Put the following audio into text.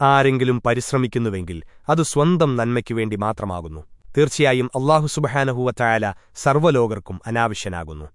ആരെങ്കിലും പരിശ്രമിക്കുന്നുവെങ്കിൽ അത് സ്വന്തം നന്മയ്ക്കു വേണ്ടി മാത്രമാകുന്നു. തീർച്ചയായും അള്ളാഹു സുബഹാനഹുവ ചായാല സർവലോകർക്കും അനാവശ്യനാകുന്നു.